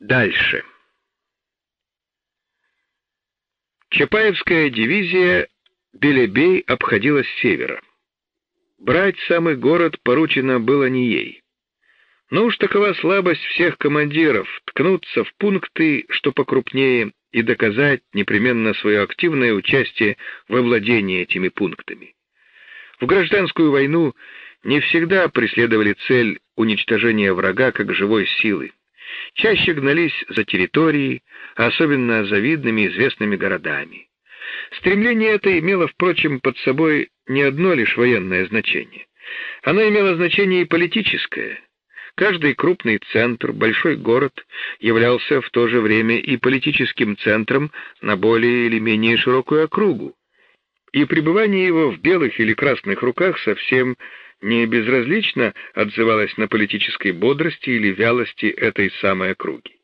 Дальше. Чапаевская дивизия Белебей обходила с севера. Брать самый город поручено было не ей. Но уж такова слабость всех командиров — ткнуться в пункты, что покрупнее, и доказать непременно свое активное участие во владении этими пунктами. В гражданскую войну не всегда преследовали цель уничтожения врага как живой силы. Чаще гнались за территорией, особенно за видными известными городами. Стремление это имело, впрочем, под собой не одно лишь военное значение. Оно имело значение и политическое. Каждый крупный центр, большой город, являлся в то же время и политическим центром на более или менее широкую округу. И пребывание его в белых или красных руках совсем не безразлично отзывалось на политической бодрости или вялости этой самой округи.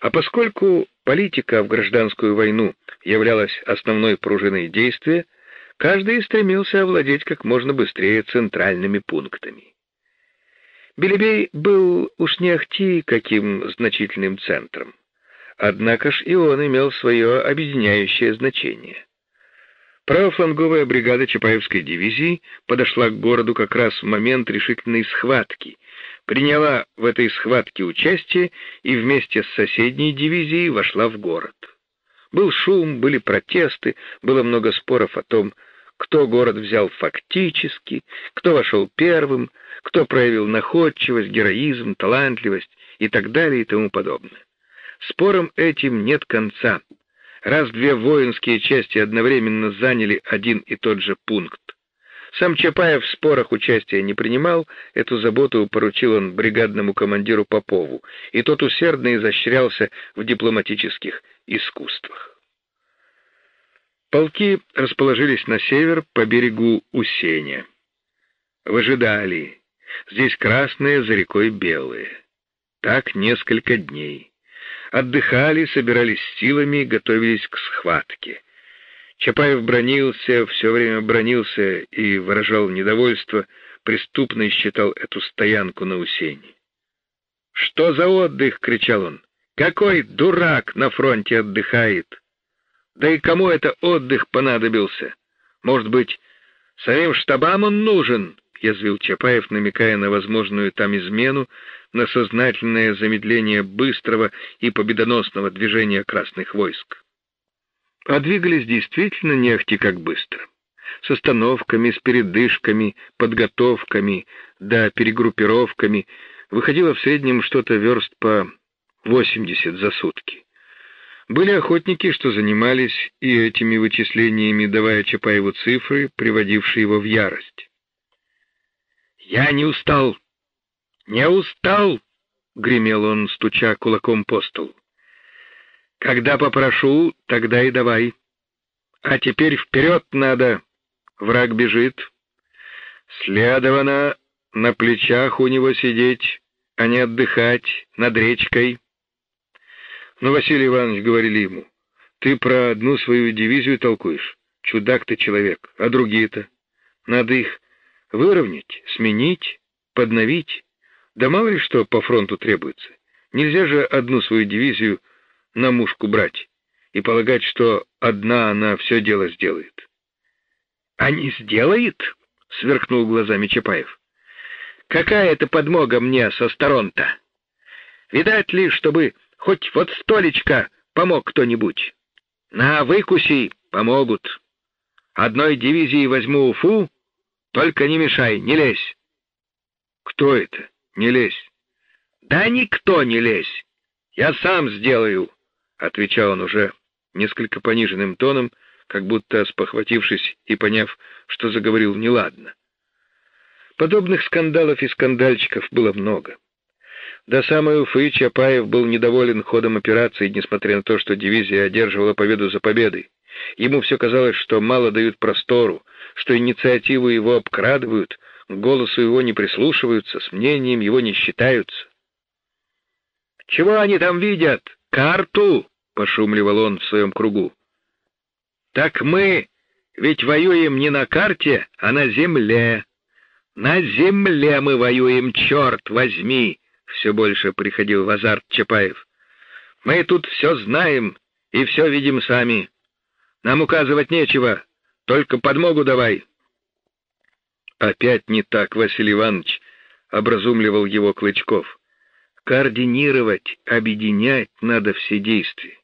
А поскольку политика в гражданскую войну являлась основной пружиной действия, каждый стремился овладеть как можно быстрее центральными пунктами. Белебей был уж не ахти каким значительным центром, однако ж и он имел свое объединяющее значение. Правофланговая бригада Чапаевской дивизии подошла к городу как раз в момент решительной схватки, приняла в этой схватке участие и вместе с соседней дивизией вошла в город. Был шум, были протесты, было много споров о том, кто город взял фактически, кто вошел первым, кто проявил находчивость, героизм, талантливость и так далее и тому подобное. Спором этим нет конца раз две воинские части одновременно заняли один и тот же пункт. Сам Чапаев в спорах участия не принимал, эту заботу поручил он бригадному командиру Попову, и тот усердно изощрялся в дипломатических искусствах. Полки расположились на север по берегу Усеня. Выжидали. Здесь красные, за рекой белые. Так несколько дней отдыхали, собирались силами, готовились к схватке. Чапаев бронился, все время бронился и выражал недовольство, преступно считал эту стоянку на Усене. «Что за отдых?» — кричал он. «Какой дурак на фронте отдыхает? Да и кому это отдых понадобился? Может быть, самим штабам он нужен?» — язвил Чапаев, намекая на возможную там измену, на сознательное замедление быстрого и победоносного движения красных войск. А двигались действительно не ахти как быстро. С остановками, с передышками, подготовками, да перегруппировками выходило в среднем что-то верст по 80 за сутки. Были охотники, что занимались и этими вычислениями, давая Чапаеву цифры, приводившие его в ярость. «Я не устал!» «Не устал!» — гремел он, стуча кулаком по столу. «Когда попрошу, тогда и давай. А теперь вперед надо. Враг бежит. Следовано на плечах у него сидеть, а не отдыхать над речкой». «Ну, Василий Иванович, — говорили ему, — ты про одну свою дивизию толкуешь. Чудак ты человек, а другие-то? Надо их выровнять, сменить, подновить». Да мало ли что по фронту требуется. Нельзя же одну свою дивизию на мушку брать и полагать, что одна она все дело сделает. — А не сделает? — сверкнул глазами Чапаев. — Какая это подмога мне со сторон-то? Видать ли, чтобы хоть вот столечко помог кто-нибудь? На, выкуси, помогут. Одной дивизии возьму Уфу, только не мешай, не лезь. — Кто это? Не лезь. Да никто не лезь. Я сам сделаю, отвечал он уже несколько пониженным тоном, как будто спохватившись и поняв, что заговорил неладно. Подобных скандалов и скандальчиков было много. До самой Уфы Чапаев был недоволен ходом операции, несмотря на то, что дивизия одерживала победу за победой. Ему все казалось, что мало дают простору, что инициативу его обкрадывают, к голосу его не прислушиваются, с мнением его не считаются. «Чего они там видят? Карту!» — пошумливал он в своем кругу. «Так мы ведь воюем не на карте, а на земле. На земле мы воюем, черт возьми!» — все больше приходил в азарт Чапаев. Мы тут все знаем и все видим сами. Нам указывать нечего, только подмогу давай. Опять не так, Василий Иванович, образумливал его Клычков. Координировать, объединять надо все действия.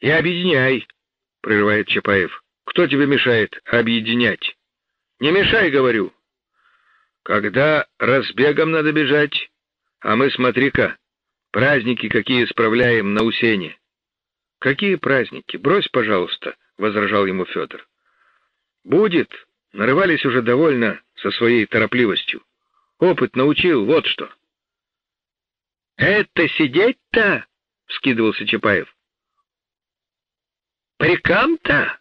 И объединяй, прерывает Чапаев. Кто тебе мешает объединять? Не мешай, говорю. Когда разбегом надо бежать, а мы, смотри-ка, праздники какие справляем на Усене. Какие праздники? Брось, пожалуйста, возражал ему Федор. Будет, нарывались уже довольно со своей торопливостью. Опыт научил, вот что. Это сидеть-то, вскидывался Чапаев. Прикам-то,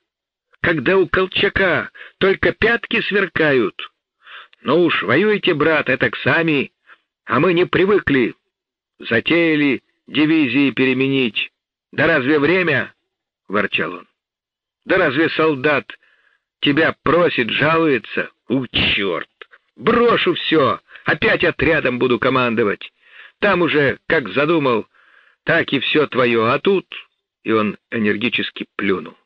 когда у Колчака только пятки сверкают. Ну уж воюйте, брат, это к сами, а мы не привыкли. Затеяли дивизии переменить. Да разве время? — ворчал он. Да разве солдат тебя просит, жалуется? У, черт! Брошу все, опять отрядом буду командовать. Там уже, как задумал, так и все твое, а тут... И он энергически плюнул.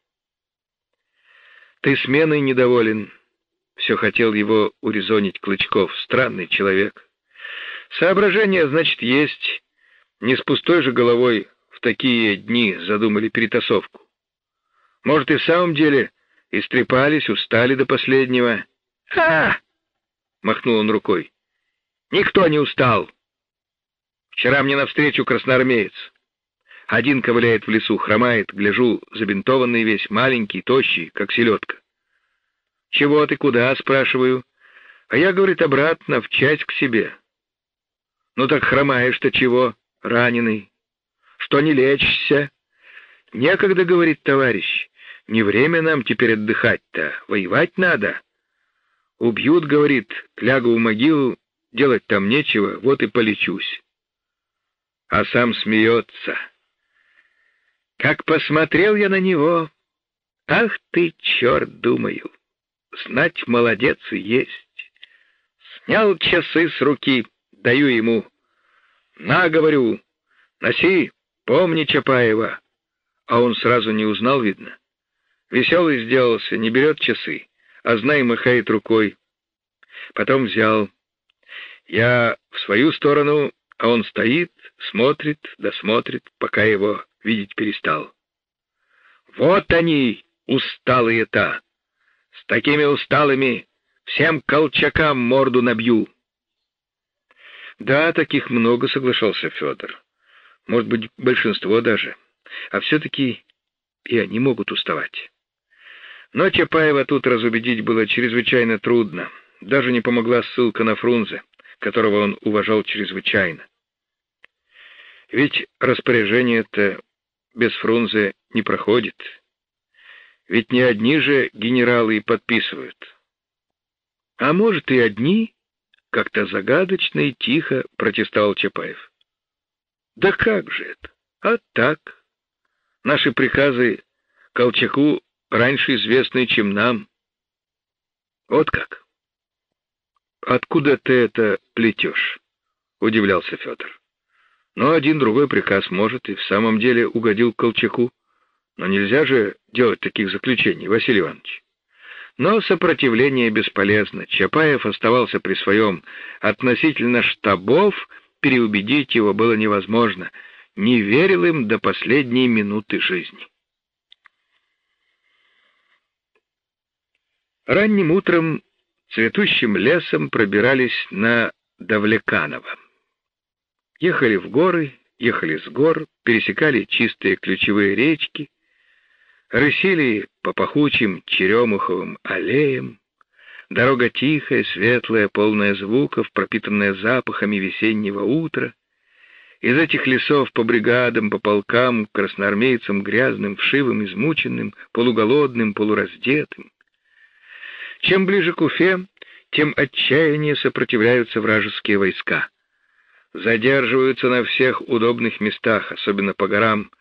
Ты сменой недоволен. Все хотел его урезонить Клычков. Странный человек. Соображения, значит, есть. Не с пустой же головой такие дни задумали перетасовку. Может, и в самом деле истрепались, устали до последнего. «А!» — махнул он рукой. «Никто не устал. Вчера мне навстречу красноармеец. Один ковыляет в лесу, хромает, гляжу, забинтованный весь, маленький, тощий, как селедка. «Чего ты, куда?» — спрашиваю. А я, говорит, обратно, в часть к себе. «Ну так хромаешь-то чего, раненый? Что не лечишься?» «Некогда, — говорит товарищ, — не время нам теперь отдыхать-то, воевать надо. Убьют, — говорит, — лягу в могилу, делать там нечего, вот и полечусь». А сам смеется. Как посмотрел я на него, ах ты, черт, думаю, знать молодец и есть. Снял часы с руки, даю ему. На, говорю, носи, помни Чапаева. А он сразу не узнал, видно. Веселый сделался, не берет часы, а знай, махает рукой. Потом взял. Я в свою сторону, а он стоит, смотрит, досмотрит, пока его видеть перестал. Вот они, усталые-то! С такими усталыми всем колчакам морду набью. Да, таких много, соглашался Федор. Может быть, большинство даже. А все-таки и они могут уставать. Но Чапаева тут разубедить было чрезвычайно трудно. Даже не помогла ссылка на Фрунзе, которого он уважал чрезвычайно. Ведь распоряжение-то без Фрунзе не проходит. Ведь не одни же генералы и подписывают. А может и одни, как-то загадочно и тихо протестовал Чапаев. Да как же это? А так. Наши приказы Колчаку раньше известны, чем нам. Вот как. Откуда ты это плетешь? Удивлялся Федор. Но один другой приказ может и в самом деле угодил Колчаку. Но нельзя же делать таких заключений, Василий Иванович. Но сопротивление бесполезно. Чапаев оставался при своем. Относительно штабов переубедить его было невозможно. Не верил им до последней минуты жизни. Ранним утром цветущим лесом пробирались на Давлеканово. Ехали в горы, ехали с гор, пересекали чистые ключевые речки, рысили по пахучим черемуховым аллеям. Дорога тихая, светлая, полная звуков, пропитанная запахами весеннего утра. Из этих лесов по бригадам, по полкам, красноармейцам грязным, вшивым, измученным, полуголодным, полураздетым. Чем ближе к Уфе, тем отчаяннее сопротивляются вражеские войска задерживаются на всех удобных местах, особенно по горам,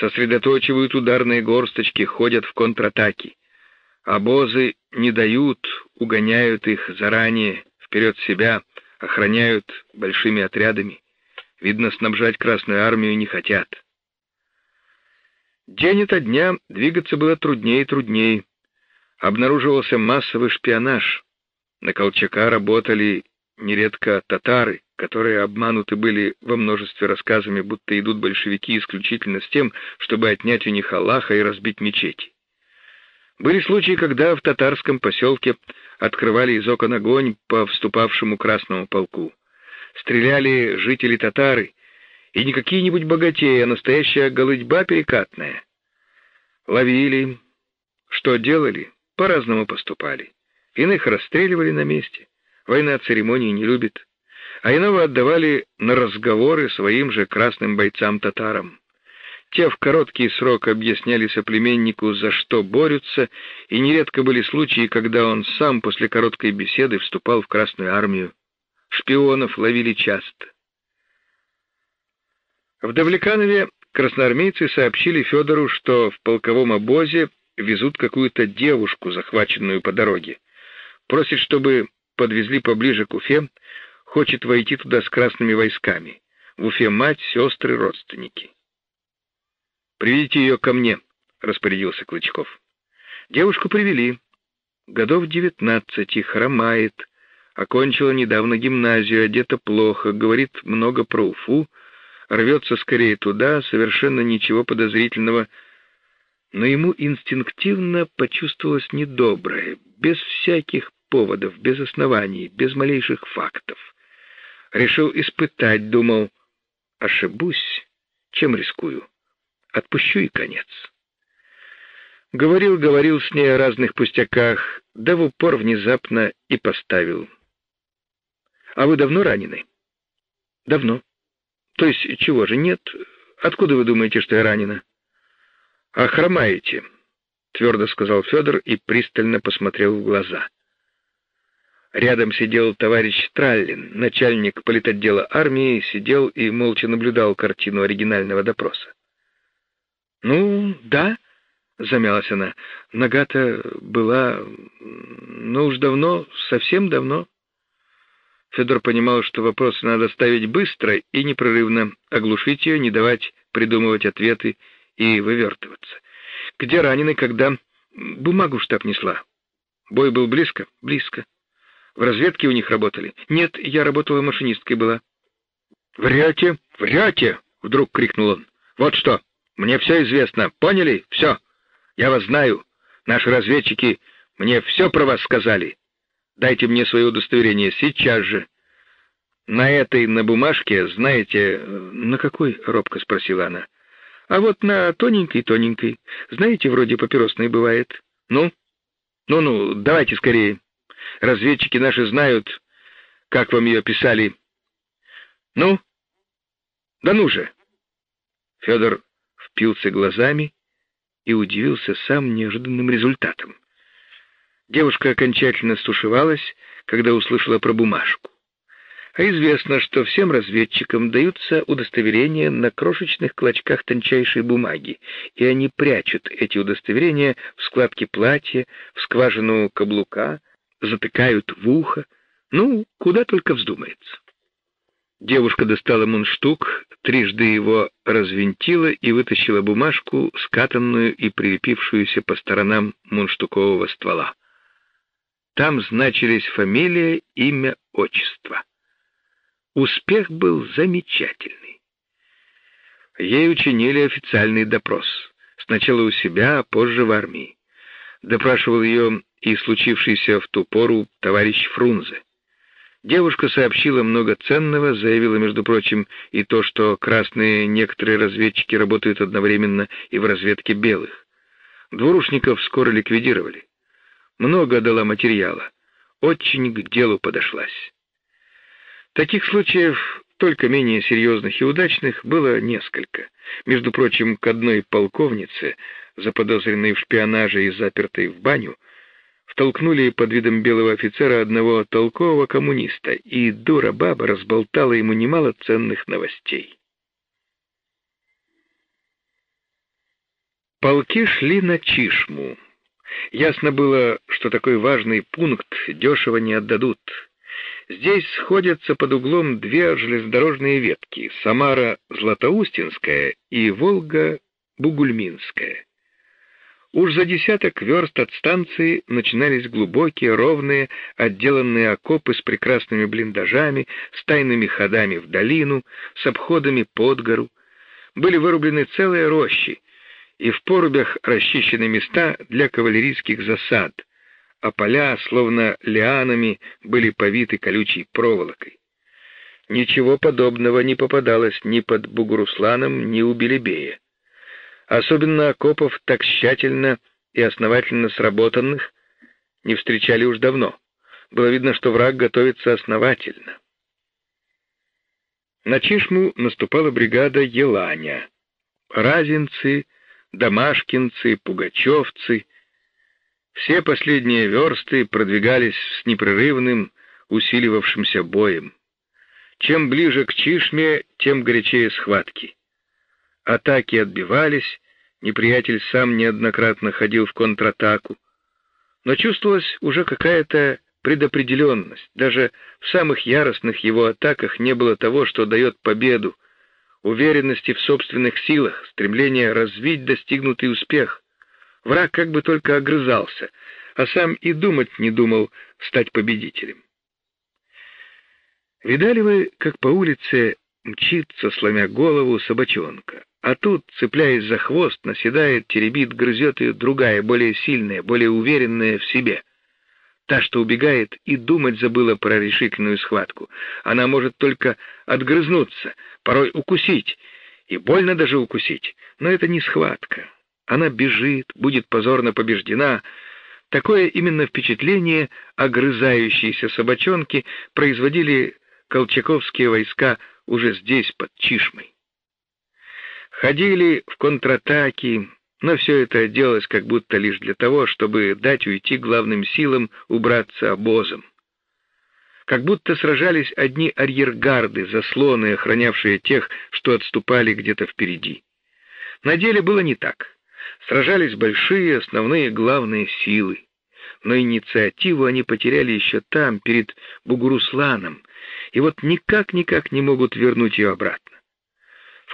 сосредоточивают ударные горсточки, ходят в контратаки. Обозы не дают, угоняют их заранее, вперед себя, охраняют большими отрядами. Видно, снабжать Красную Армию не хотят. День ото дня двигаться было труднее и труднее. Обнаруживался массовый шпионаж. На Колчака работали нередко татары, которые обмануты были во множестве рассказами, будто идут большевики исключительно с тем, чтобы отнять у них Аллаха и разбить мечети. Были случаи, когда в татарском поселке открывали из окон огонь по вступавшему красному полку. Стреляли жители татары, и не какие-нибудь богатеи, а настоящая голытьба перекатная. Ловили. Что делали? По-разному поступали. Иных расстреливали на месте. Война церемонии не любит. А иного отдавали на разговоры своим же красным бойцам-татарам. Те в короткий срок объясняли соплеменнику, за что борются, и нередко были случаи, когда он сам после короткой беседы вступал в Красную армию. Шпионов ловили часто. В Давлеканове красноармейцы сообщили Федору, что в полковом обозе везут какую-то девушку, захваченную по дороге. Просит, чтобы подвезли поближе к Уфе, хочет войти туда с красными войсками. В Уфе мать, сестры, родственники. «Приведите ее ко мне», — распорядился Клычков. Девушку привели. Годов девятнадцати, хромает, окончила недавно гимназию, одета плохо, говорит много про Уфу, рвется скорее туда, совершенно ничего подозрительного, но ему инстинктивно почувствовалось недоброе, без всяких поводов, без оснований, без малейших фактов. Решил испытать, думал, ошибусь, чем рискую. Отпущу и конец. Говорил, говорил с ней о разных пустяках, да в упор внезапно и поставил. А вы давно ранены? Давно. То есть чего же нет? Откуда вы думаете, что я ранена? А хромаете, твердо сказал Федор и пристально посмотрел в глаза. Рядом сидел товарищ Траллин, начальник политотдела армии, сидел и молча наблюдал картину оригинального допроса. «Ну, да», — замялась она, — «нога-то была, ну уж давно, совсем давно». Федор понимал, что вопросы надо ставить быстро и непрерывно, оглушить ее, не давать придумывать ответы и вывертываться. «Где раненый, когда...» «Бумагу штаб несла». «Бой был близко?» «Близко». «В разведке у них работали?» «Нет, я работала машинисткой была». «Врете! Врете!» — вдруг крикнул он. «Вот что!» Мне все известно, поняли? Все. Я вас знаю. Наши разведчики мне все про вас сказали. Дайте мне свое удостоверение сейчас же. На этой, на бумажке, знаете... На какой? Робко спросила она. А вот на тоненькой-тоненькой. Знаете, вроде папиросной бывает. Ну? Ну-ну, давайте скорее. Разведчики наши знают, как вам ее писали. Ну? Да ну же. Федор впился глазами и удивился сам неожиданным результатом. Девушка окончательно стушевалась, когда услышала про бумажку. А известно, что всем разведчикам даются удостоверения на крошечных клочках тончайшей бумаги, и они прячут эти удостоверения в складке платья, в скважину каблука, затыкают в ухо, ну, куда только вздумается. Девушка достала мундштук, трижды его развинтила и вытащила бумажку, скатанную и прилепившуюся по сторонам мундштукового ствола. Там значились фамилия, имя, отчество. Успех был замечательный. Ей учинили официальный допрос. Сначала у себя, а позже в армии. Допрашивал ее и случившийся в ту пору товарищ Фрунзе. Девушка сообщила много ценного, заявила, между прочим, и то, что красные некоторые разведчики работают одновременно и в разведке белых. Двурушников скоро ликвидировали. Много дала материала. Очень к делу подошлась. Таких случаев, только менее серьезных и удачных, было несколько. Между прочим, к одной полковнице, заподозренной в шпионаже и запертой в баню, втолкнули под видом белого офицера одного толкового коммуниста, и дура-баба разболтала ему немало ценных новостей. Полки шли на Чишму. Ясно было, что такой важный пункт дешево не отдадут. Здесь сходятся под углом две железнодорожные ветки — Самара-Златоустинская и Волга Бугульминская. Уж за десяток верст от станции начинались глубокие, ровные, отделанные окопы с прекрасными блиндажами, с тайными ходами в долину, с обходами под гору. Были вырублены целые рощи, и в порубях расчищены места для кавалерийских засад, а поля, словно лианами, были повиты колючей проволокой. Ничего подобного не попадалось ни под Бугурусланом, ни у Белебея. Особенно окопов так тщательно и основательно сработанных не встречали уж давно. Было видно, что враг готовится основательно. На Чишму наступала бригада Еланя. Разинцы, Домашкинцы, Пугачевцы. Все последние версты продвигались с непрерывным, усиливавшимся боем. Чем ближе к Чишме, тем горячее схватки. Атаки отбивались, неприятель сам неоднократно ходил в контратаку, но чувствовалась уже какая-то предопределенность. Даже в самых яростных его атаках не было того, что дает победу, уверенности в собственных силах, стремления развить достигнутый успех. Враг как бы только огрызался, а сам и думать не думал стать победителем. Видали вы, как по улице мчится, сломя голову, собачонка? А тут, цепляясь за хвост, наседает, теребит, грызет ее другая, более сильная, более уверенная в себе. Та, что убегает, и думать забыла про решительную схватку. Она может только отгрызнуться, порой укусить, и больно даже укусить. Но это не схватка. Она бежит, будет позорно побеждена. Такое именно впечатление огрызающиеся собачонки производили колчаковские войска уже здесь, под Чишмой. Ходили в контратаки, но все это делалось как будто лишь для того, чтобы дать уйти главным силам убраться обозом. Как будто сражались одни арьергарды, заслоны, охранявшие тех, что отступали где-то впереди. На деле было не так. Сражались большие, основные, главные силы. Но инициативу они потеряли еще там, перед Бугурусланом, и вот никак-никак не могут вернуть ее обратно.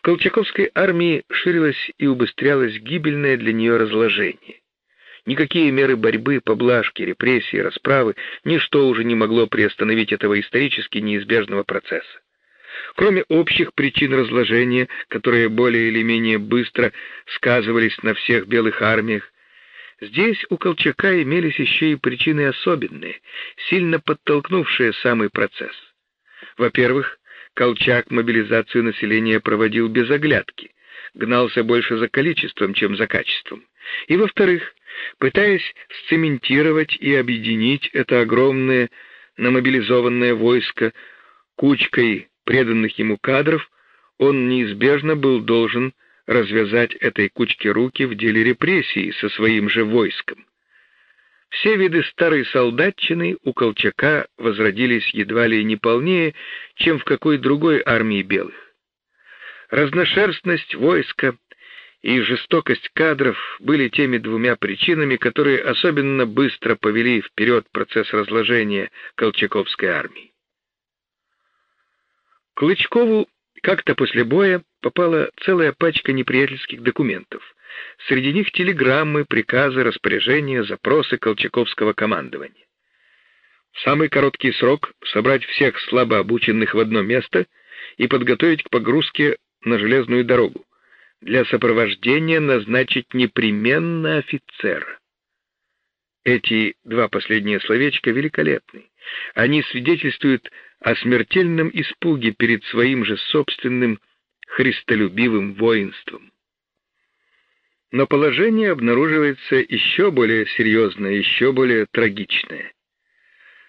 Колчаковской армии ширилось и убыстрялось гибельное для нее разложение. Никакие меры борьбы, поблажки, репрессии, расправы, ничто уже не могло приостановить этого исторически неизбежного процесса. Кроме общих причин разложения, которые более или менее быстро сказывались на всех белых армиях, здесь у Колчака имелись еще и причины особенные, сильно подтолкнувшие самый процесс. Во-первых, Колчак мобилизацию населения проводил без оглядки, гнался больше за количеством, чем за качеством. И во-вторых, пытаясь сцементировать и объединить это огромное намобилизованное войско кучкой преданных ему кадров, он неизбежно был должен развязать этой кучке руки в деле репрессий со своим же войском. Все виды старой солдатчины у Колчака возродились едва ли не полнее, чем в какой другой армии белых. Разношерстность войска и жестокость кадров были теми двумя причинами, которые особенно быстро повели вперед процесс разложения Колчаковской армии. Клычкову как-то после боя попала целая пачка неприятельских документов. Среди них телеграммы, приказы, распоряжения, запросы Колчаковского командования. В самый короткий срок собрать всех слабо обученных в одно место и подготовить к погрузке на железную дорогу. Для сопровождения назначить непременно офицера. Эти два последние словечка великолепны. Они свидетельствуют о смертельном испуге перед своим же собственным христолюбивым воинством. Но положение обнаруживается еще более серьезное, еще более трагичное.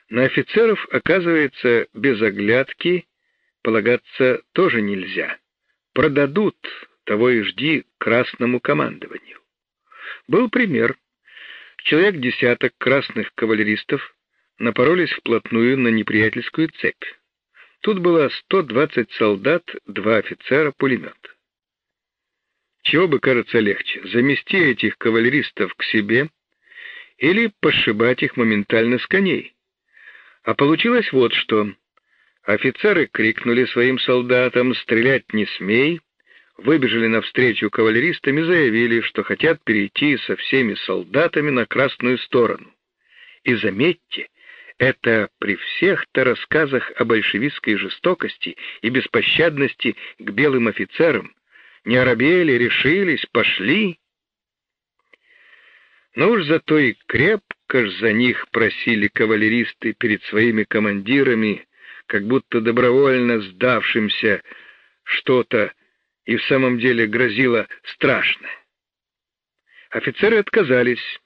На офицеров, оказывается, без оглядки полагаться тоже нельзя. Продадут, того и жди, красному командованию. Был пример. Человек десяток красных кавалеристов напоролись вплотную на неприятельскую цепь. Тут было 120 солдат, два офицера, пулемет. Чего бы кажется легче, замести этих кавалеристов к себе или пошибать их моментально с коней? А получилось вот что. Офицеры крикнули своим солдатам «Стрелять не смей!», выбежали навстречу кавалеристам и заявили, что хотят перейти со всеми солдатами на красную сторону. И заметьте, это при всех-то рассказах о большевистской жестокости и беспощадности к белым офицерам. Не оробели, решились, пошли. Но уж зато и крепко ж за них просили кавалеристы перед своими командирами, как будто добровольно сдавшимся что-то и в самом деле грозило страшно. Офицеры отказались.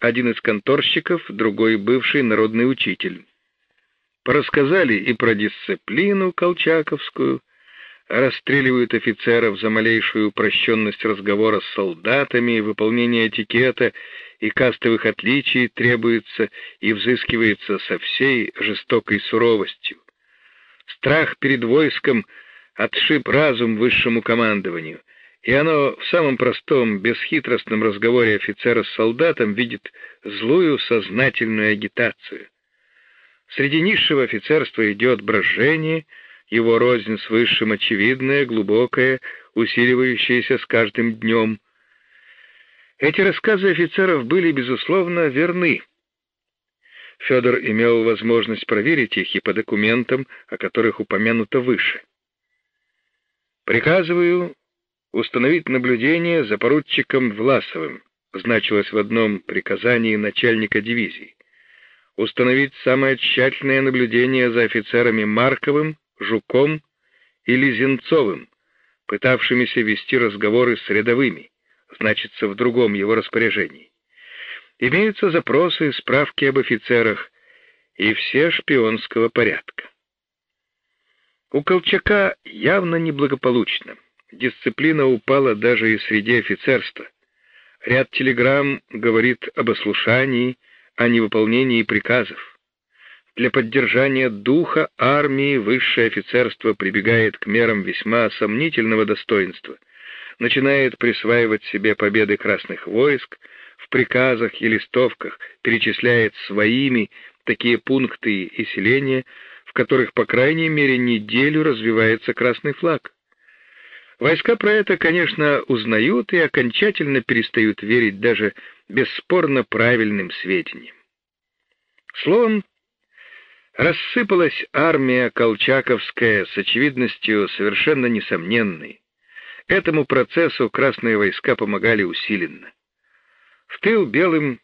Один из конторщиков, другой бывший народный учитель. Порассказали и про дисциплину колчаковскую, расстреливают офицеров за малейшую упрощенность разговора с солдатами, выполнение этикета и кастовых отличий требуется и взыскивается со всей жестокой суровостью. Страх перед войском — отшиб разум высшему командованию, и оно в самом простом, бесхитростном разговоре офицера с солдатом видит злую сознательную агитацию. Среди низшего офицерства идет брожение, его рознь с высшим очевидная, глубокая, усиливающаяся с каждым днем. Эти рассказы офицеров были, безусловно, верны. Федор имел возможность проверить их и по документам, о которых упомянуто выше. Приказываю установить наблюдение за поручиком Власовым, значилось в одном приказании начальника дивизии. Установить самое тщательное наблюдение за офицерами Марковым, Жуком и Лизенцовым, пытавшимися вести разговоры с рядовыми, значится в другом его распоряжении. Имеются запросы, справки об офицерах и все шпионского порядка. У Колчака явно неблагополучно. Дисциплина упала даже и среди офицерства. Ряд телеграмм говорит об ослушании, о невыполнении приказов. Для поддержания духа армии высшее офицерство прибегает к мерам весьма сомнительного достоинства, начинает присваивать себе победы красных войск, в приказах и листовках перечисляет своими такие пункты и селения, в которых, по крайней мере, неделю развивается красный флаг. Войска про это, конечно, узнают и окончательно перестают верить даже бесспорно правильным сведениям. Словом, рассыпалась армия колчаковская с очевидностью совершенно несомненной. Этому процессу красные войска помогали усиленно. В тыл белым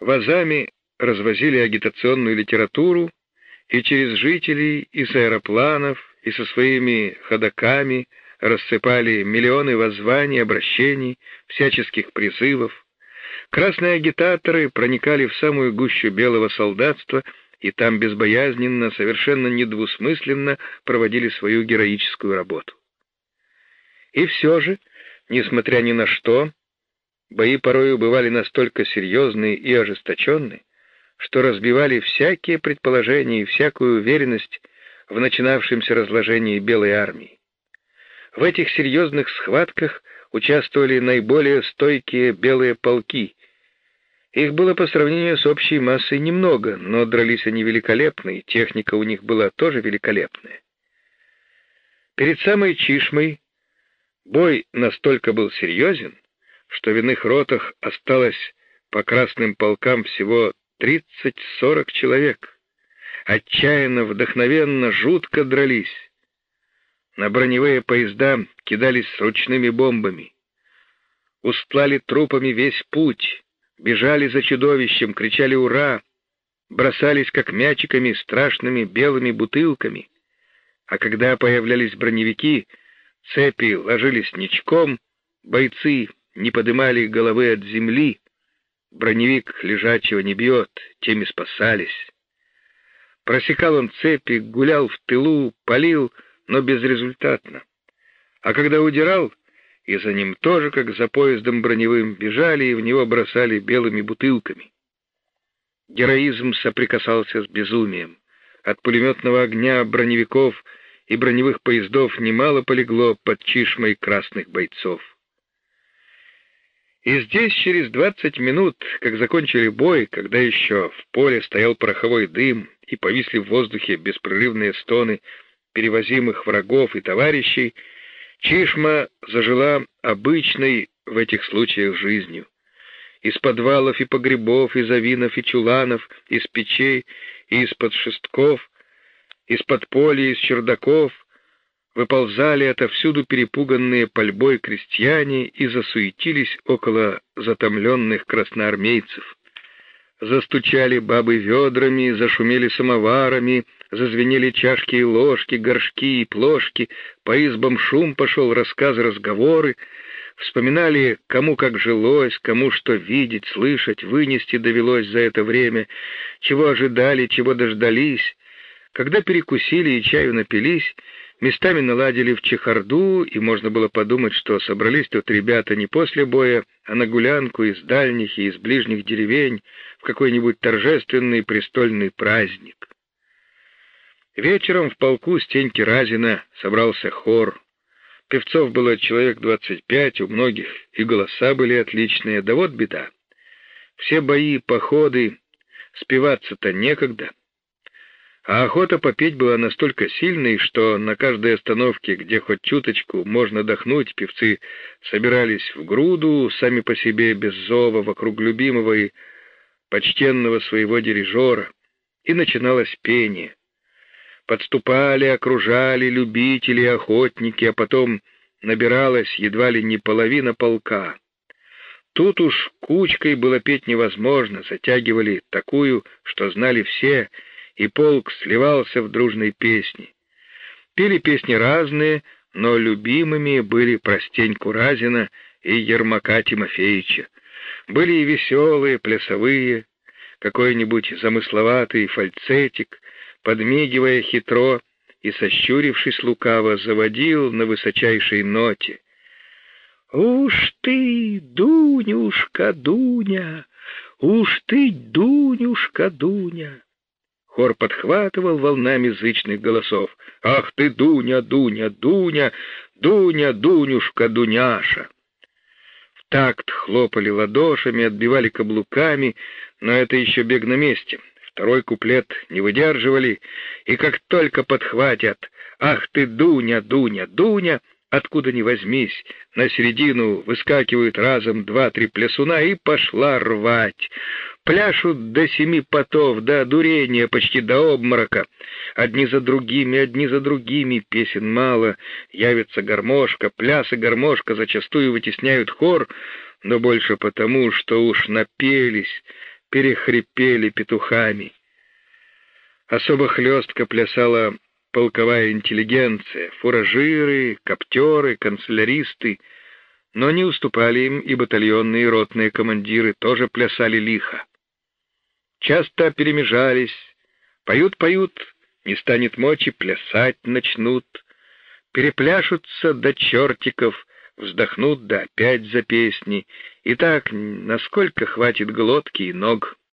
вазами развозили агитационную литературу, и через жителей, и с аэропланов, и со своими ходаками рассыпали миллионы воззваний, обращений, всяческих призывов. Красные агитаторы проникали в самую гущу белого солдатства и там безбоязненно, совершенно недвусмысленно проводили свою героическую работу. И все же, несмотря ни на что, бои порою бывали настолько серьезные и ожесточенные, что разбивали всякие предположения и всякую уверенность в начинавшемся разложении Белой армии. В этих серьезных схватках участвовали наиболее стойкие белые полки. Их было по сравнению с общей массой немного, но дрались они великолепно, и техника у них была тоже великолепная. Перед самой Чишмой бой настолько был серьезен, что в иных ротах осталось по красным полкам всего Тридцать-сорок человек. Отчаянно, вдохновенно, жутко дрались. На броневые поезда кидались с ручными бомбами. Устлали трупами весь путь, бежали за чудовищем, кричали «Ура!», бросались как мячиками страшными белыми бутылками. А когда появлялись броневики, цепи ложились ничком, бойцы не подымали головы от земли, Броневик лежачего не бьет, теми спасались. Просекал он цепи, гулял в тылу, палил, но безрезультатно. А когда удирал, и за ним тоже, как за поездом броневым, бежали и в него бросали белыми бутылками. Героизм соприкасался с безумием. От пулеметного огня броневиков и броневых поездов немало полегло под чишмой красных бойцов. И здесь через двадцать минут, как закончили бой, когда еще в поле стоял пороховой дым и повисли в воздухе беспрерывные стоны перевозимых врагов и товарищей, Чишма зажила обычной в этих случаях жизнью. Из подвалов и погребов, из авинов и чуланов, из печей и из-под шестков, из-под поля, из чердаков выползали отовсюду перепуганные пальбой крестьяне и засуетились около затомленных красноармейцев. Застучали бабы ведрами, зашумели самоварами, зазвенели чашки и ложки, горшки и плошки, по избам шум пошел, рассказы, разговоры, вспоминали, кому как жилось, кому что видеть, слышать, вынести довелось за это время, чего ожидали, чего дождались. Когда перекусили и чаю напились, местами наладили в чехарду, и можно было подумать, что собрались тут ребята не после боя, а на гулянку из дальних и из ближних деревень в какой-нибудь торжественный престольный праздник. Вечером в полку Стеньки Разина собрался хор. Певцов было человек двадцать пять, у многих и голоса были отличные, да вот беда. Все бои, походы, спеваться-то некогда. А охота попеть была настолько сильной, что на каждой остановке, где хоть чуточку можно дохнуть, певцы собирались в груду, сами по себе, без зова, вокруг любимого и почтенного своего дирижера, и начиналось пение. Подступали, окружали любители, охотники, а потом набиралась едва ли не половина полка. Тут уж кучкой было петь невозможно, затягивали такую, что знали все — и полк сливался в дружной песни. Пели песни разные, но любимыми были Простеньку Разина и Ермака Тимофеевича. Были и веселые, плясовые, какой-нибудь замысловатый фальцетик, подмигивая хитро и, сощурившись лукаво, заводил на высочайшей ноте. «Уж ты, Дунюшка, Дуня! Уж ты, Дунюшка, Дуня!» Хор подхватывал волнами зычных голосов. «Ах ты, Дуня, Дуня, Дуня, Дуня, Дунюшка, Дуняша!» В такт хлопали ладошами, отбивали каблуками, но это еще бег на месте. Второй куплет не выдерживали, и как только подхватят «Ах ты, Дуня, Дуня, Дуня!» откуда ни возьмись, на середину выскакивают разом два-три плясуна и пошла рвать. Пляшут до семи потов, до дурения, почти до обморока. Одни за другими, одни за другими, песен мало. Явится гармошка, пляс и гармошка зачастую вытесняют хор, но больше потому, что уж напелись, перехрипели петухами. Особо хлестко плясала полковая интеллигенция, фуражиры, коптеры, канцеляристы, но не уступали им и батальонные и ротные командиры, тоже плясали лихо. Часто перемежались, поют-поют, не станет мочи, плясать начнут, перепляшутся до чертиков, вздохнут да опять за песни, и так, насколько хватит глотки и ног.